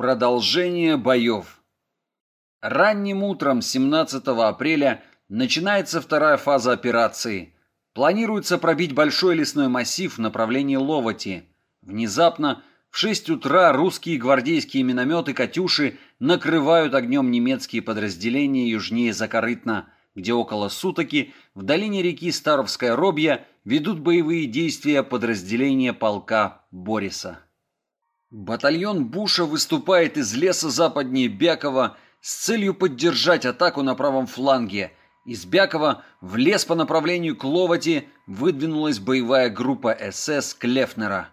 Продолжение боев. Ранним утром 17 апреля начинается вторая фаза операции. Планируется пробить большой лесной массив в направлении Ловоти. Внезапно в 6 утра русские гвардейские минометы «Катюши» накрывают огнем немецкие подразделения южнее Закорытна, где около сутоки в долине реки Старовская Робья ведут боевые действия подразделения полка Бориса. Батальон Буша выступает из леса западнее Бякова с целью поддержать атаку на правом фланге. Из Бякова в лес по направлению к Ловоти выдвинулась боевая группа СС Клефнера.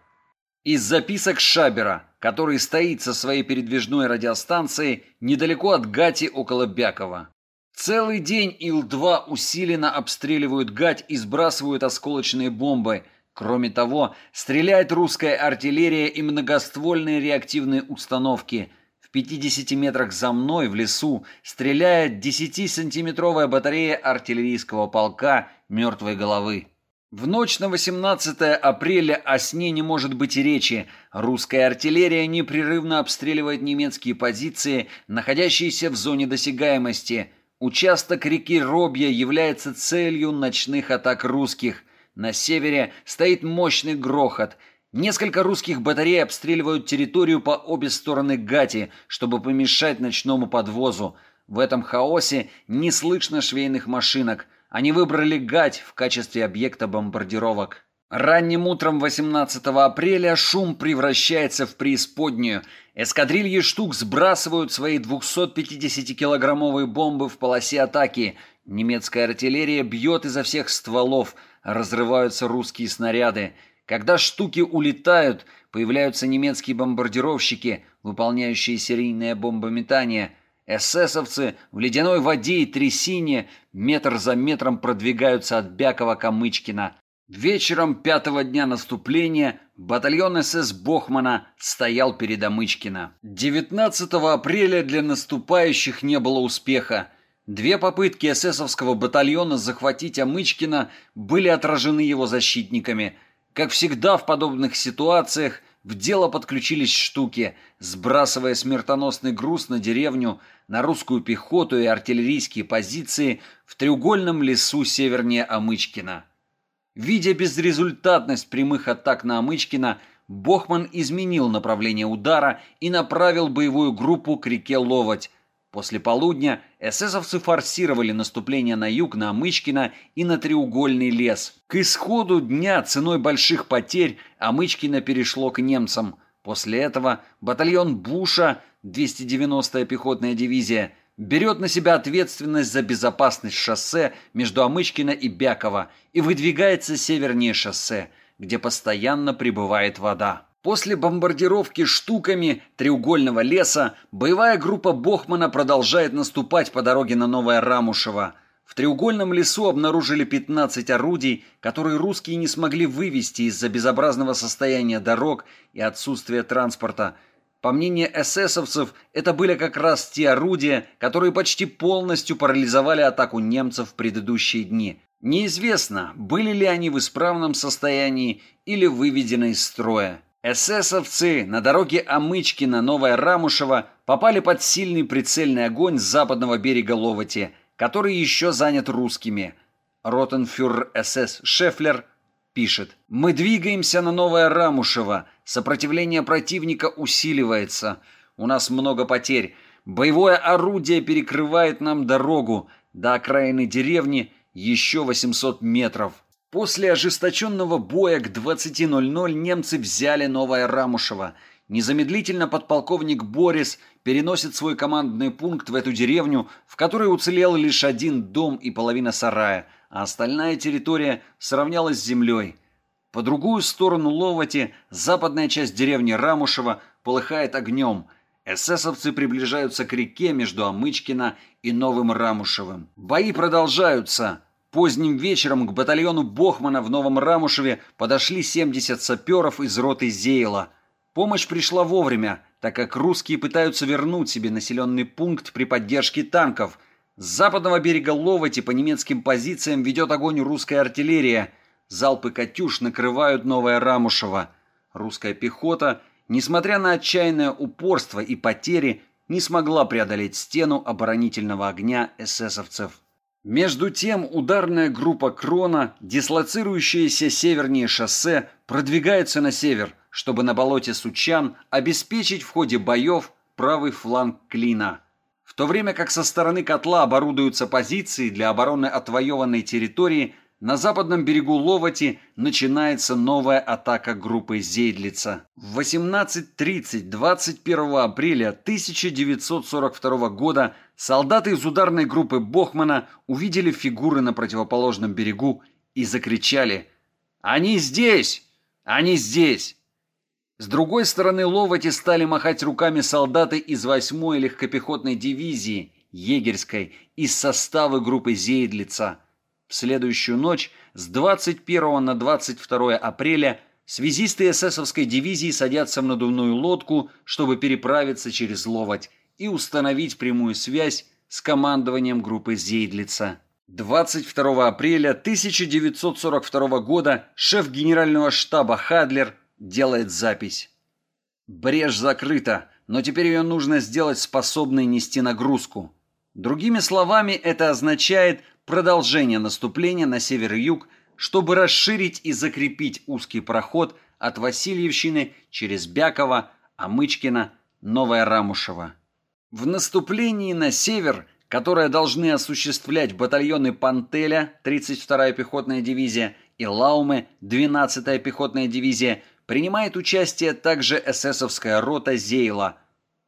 Из записок Шабера, который стоит со своей передвижной радиостанцией недалеко от Гати около Бякова. Целый день Ил-2 усиленно обстреливают Гать и сбрасывают осколочные бомбы – Кроме того, стреляет русская артиллерия и многоствольные реактивные установки. В 50 метрах за мной в лесу стреляет 10-сантиметровая батарея артиллерийского полка «Мертвой головы». В ночь на 18 апреля о сне не может быть и речи. Русская артиллерия непрерывно обстреливает немецкие позиции, находящиеся в зоне досягаемости. Участок реки Робья является целью ночных атак русских. На севере стоит мощный грохот. Несколько русских батарей обстреливают территорию по обе стороны Гати, чтобы помешать ночному подвозу. В этом хаосе не слышно швейных машинок. Они выбрали Гать в качестве объекта бомбардировок. Ранним утром 18 апреля шум превращается в преисподнюю. Эскадрильи штук сбрасывают свои 250-килограммовые бомбы в полосе атаки. Немецкая артиллерия бьет изо всех стволов – разрываются русские снаряды. Когда штуки улетают, появляются немецкие бомбардировщики, выполняющие серийное бомбометание. Эсэсовцы в ледяной воде и трясине метр за метром продвигаются от Бякова-Камычкина. Вечером пятого дня наступления батальон СС Бохмана стоял перед Амычкино. 19 апреля для наступающих не было успеха. Две попытки эсэсовского батальона захватить Амычкина были отражены его защитниками. Как всегда в подобных ситуациях, в дело подключились штуки, сбрасывая смертоносный груз на деревню, на русскую пехоту и артиллерийские позиции в треугольном лесу севернее Амычкина. Видя безрезультатность прямых атак на Амычкина, Бохман изменил направление удара и направил боевую группу к реке Ловоть, После полудня эсэсовцы форсировали наступление на юг на Амычкино и на Треугольный лес. К исходу дня ценой больших потерь Амычкино перешло к немцам. После этого батальон Буша, 290-я пехотная дивизия, берет на себя ответственность за безопасность шоссе между Амычкино и Бяково и выдвигается севернее шоссе, где постоянно прибывает вода. После бомбардировки штуками треугольного леса боевая группа Бохмана продолжает наступать по дороге на Новое Рамушево. В треугольном лесу обнаружили 15 орудий, которые русские не смогли вывести из-за безобразного состояния дорог и отсутствия транспорта. По мнению эсэсовцев, это были как раз те орудия, которые почти полностью парализовали атаку немцев в предыдущие дни. Неизвестно, были ли они в исправном состоянии или выведены из строя. Эсэсовцы на дороге Амычкина-Новая Рамушева попали под сильный прицельный огонь с западного берега Ловоти, который еще занят русскими. Ротенфюрер СС Шефлер пишет. «Мы двигаемся на Новое Рамушево. Сопротивление противника усиливается. У нас много потерь. Боевое орудие перекрывает нам дорогу. До окраины деревни еще 800 метров. После ожесточенного боя к 20.00 немцы взяли Новое Рамушево. Незамедлительно подполковник Борис переносит свой командный пункт в эту деревню, в которой уцелел лишь один дом и половина сарая, а остальная территория сравнялась с землей. По другую сторону Ловоти западная часть деревни Рамушева полыхает огнем. Эсэсовцы приближаются к реке между Амычкино и Новым Рамушевым. Бои продолжаются. Поздним вечером к батальону Бохмана в Новом Рамушеве подошли 70 саперов из роты Зейла. Помощь пришла вовремя, так как русские пытаются вернуть себе населенный пункт при поддержке танков. С западного берега Ловоти по немецким позициям ведет огонь русская артиллерия. Залпы «Катюш» накрывают Новое Рамушево. Русская пехота несмотря на отчаянное упорство и потери, не смогла преодолеть стену оборонительного огня эсэсовцев. Между тем ударная группа Крона, дислоцирующаяся севернее шоссе, продвигается на север, чтобы на болоте Сучан обеспечить в ходе боев правый фланг Клина. В то время как со стороны котла оборудуются позиции для обороны отвоеванной территории, на западном берегу Ловати начинается новая атака группы Зейдлица. В 18.30 21 апреля 1942 года солдаты из ударной группы Бохмана увидели фигуры на противоположном берегу и закричали «Они здесь! Они здесь!» С другой стороны Ловати стали махать руками солдаты из 8-й легкопехотной дивизии Егерской из состава группы Зейдлица – в следующую ночь с 21 на 22 апреля связисты эсэсовской дивизии садятся в надувную лодку, чтобы переправиться через Ловоть и установить прямую связь с командованием группы Зейдлица. 22 апреля 1942 года шеф генерального штаба Хадлер делает запись. Брешь закрыта, но теперь ее нужно сделать способной нести нагрузку. Другими словами, это означает продолжение наступления на север и юг, чтобы расширить и закрепить узкий проход от Васильевщины через Бяково, Амычкино, Новое Рамушево. В наступлении на север, которое должны осуществлять батальоны Пантеля, 32-я пехотная дивизия, и Лаумы, 12-я пехотная дивизия, принимает участие также эсэсовская рота Зейла.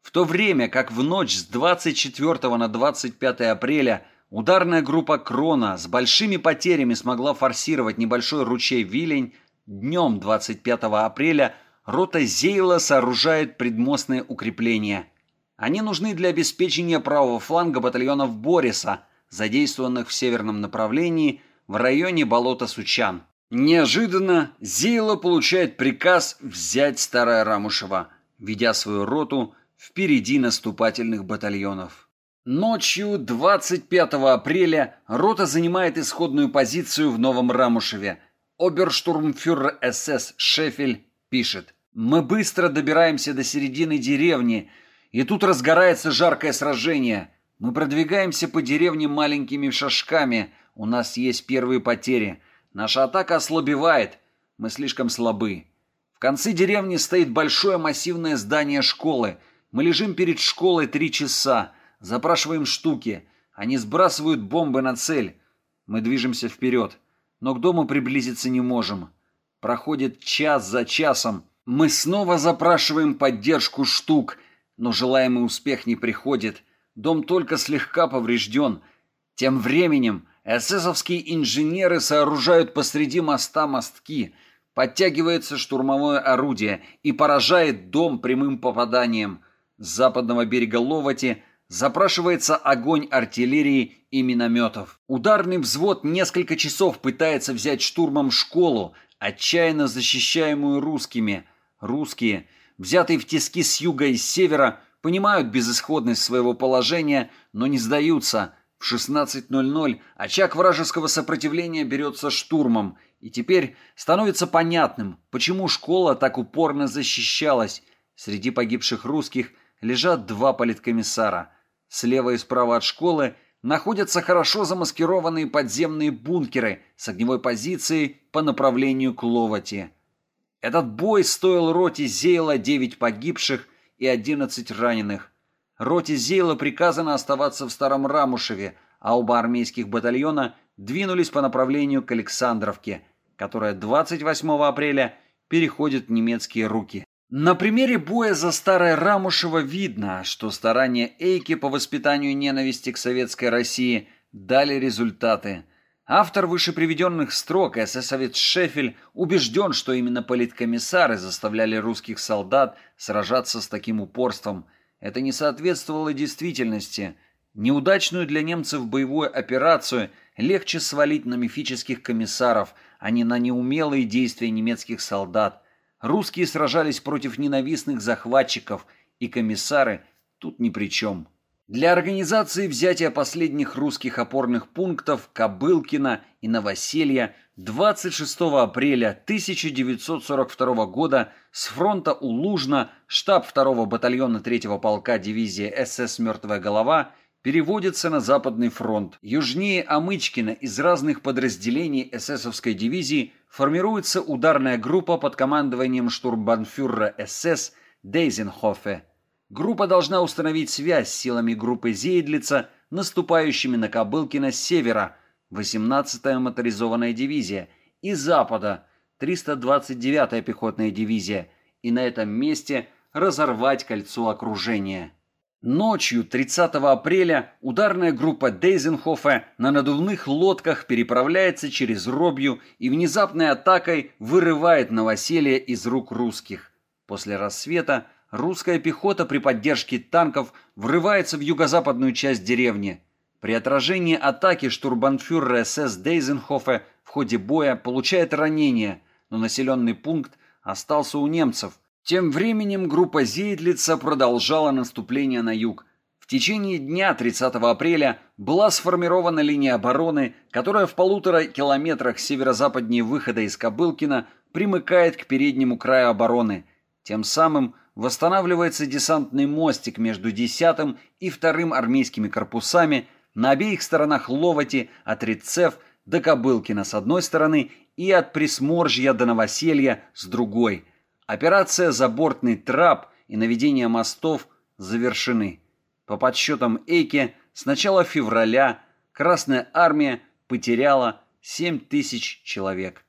В то время как в ночь с 24 на 25 апреля – Ударная группа Крона с большими потерями смогла форсировать небольшой ручей Вилень. Днем 25 апреля рота Зейла сооружает предмостные укрепления. Они нужны для обеспечения правого фланга батальонов Бориса, задействованных в северном направлении в районе болота Сучан. Неожиданно Зейла получает приказ взять Старое Рамушево, ведя свою роту впереди наступательных батальонов. Ночью 25 апреля рота занимает исходную позицию в Новом Рамушеве. Оберштурмфюрер СС Шефель пишет. «Мы быстро добираемся до середины деревни, и тут разгорается жаркое сражение. Мы продвигаемся по деревне маленькими шажками. У нас есть первые потери. Наша атака ослабевает. Мы слишком слабы. В конце деревни стоит большое массивное здание школы. Мы лежим перед школой три часа. Запрашиваем штуки. Они сбрасывают бомбы на цель. Мы движемся вперед. Но к дому приблизиться не можем. Проходит час за часом. Мы снова запрашиваем поддержку штук, но желаемый успех не приходит. Дом только слегка поврежден. Тем временем эсэсовские инженеры сооружают посреди моста мостки. Подтягивается штурмовое орудие и поражает дом прямым попаданием. С западного берега Ловати Запрашивается огонь артиллерии и минометов. Ударный взвод несколько часов пытается взять штурмом школу, отчаянно защищаемую русскими. Русские, взятые в тиски с юга и с севера, понимают безысходность своего положения, но не сдаются. В 16.00 очаг вражеского сопротивления берется штурмом, и теперь становится понятным, почему школа так упорно защищалась. Среди погибших русских лежат два политкомиссара – Слева и справа от школы находятся хорошо замаскированные подземные бункеры с огневой позицией по направлению к Ловати. Этот бой стоил роте Зейла 9 погибших и 11 раненых. Роте Зейла приказано оставаться в Старом Рамушеве, а оба армейских батальона двинулись по направлению к Александровке, которая 28 апреля переходит в немецкие руки. На примере боя за Старое Рамушево видно, что старания Эйки по воспитанию ненависти к советской России дали результаты. Автор вышеприведенных строк, эсэсовец Шефель, убежден, что именно политкомиссары заставляли русских солдат сражаться с таким упорством. Это не соответствовало действительности. Неудачную для немцев боевую операцию легче свалить на мифических комиссаров, а не на неумелые действия немецких солдат – Русские сражались против ненавистных захватчиков, и комиссары тут ни при чем. Для организации взятия последних русских опорных пунктов Кобылкина и Новоселья 26 апреля 1942 года с фронта у Лужна штаб 2-го батальона 3-го полка дивизии СС «Мертвая голова» переводится на Западный фронт. Южнее Амычкина из разных подразделений эсэсовской дивизии формируется ударная группа под командованием штурмбанфюрера СС Дейзенхофе. Группа должна установить связь с силами группы Зейдлица, наступающими на Кобылкино с севера – 18-я моторизованная дивизия, и запада 329-я пехотная дивизия, и на этом месте разорвать кольцо окружения. Ночью 30 апреля ударная группа Дейзенхофа на надувных лодках переправляется через Робью и внезапной атакой вырывает новоселье из рук русских. После рассвета русская пехота при поддержке танков врывается в юго-западную часть деревни – при отражении атаки штурбанфюрер СС Дейзенхофе в ходе боя получает ранение, но населенный пункт остался у немцев. Тем временем группа Зейдлица продолжала наступление на юг. В течение дня 30 апреля была сформирована линия обороны, которая в полутора километрах северо-западнее выхода из Кобылкина примыкает к переднему краю обороны. Тем самым восстанавливается десантный мостик между 10 и 2 армейскими корпусами – на обеих сторонах Ловати от Рецев до Кобылкина с одной стороны и от Присморжья до Новоселья с другой. Операция «Забортный трап» и наведение мостов завершены. По подсчетам Эйке, с начала февраля Красная Армия потеряла 7 тысяч человек.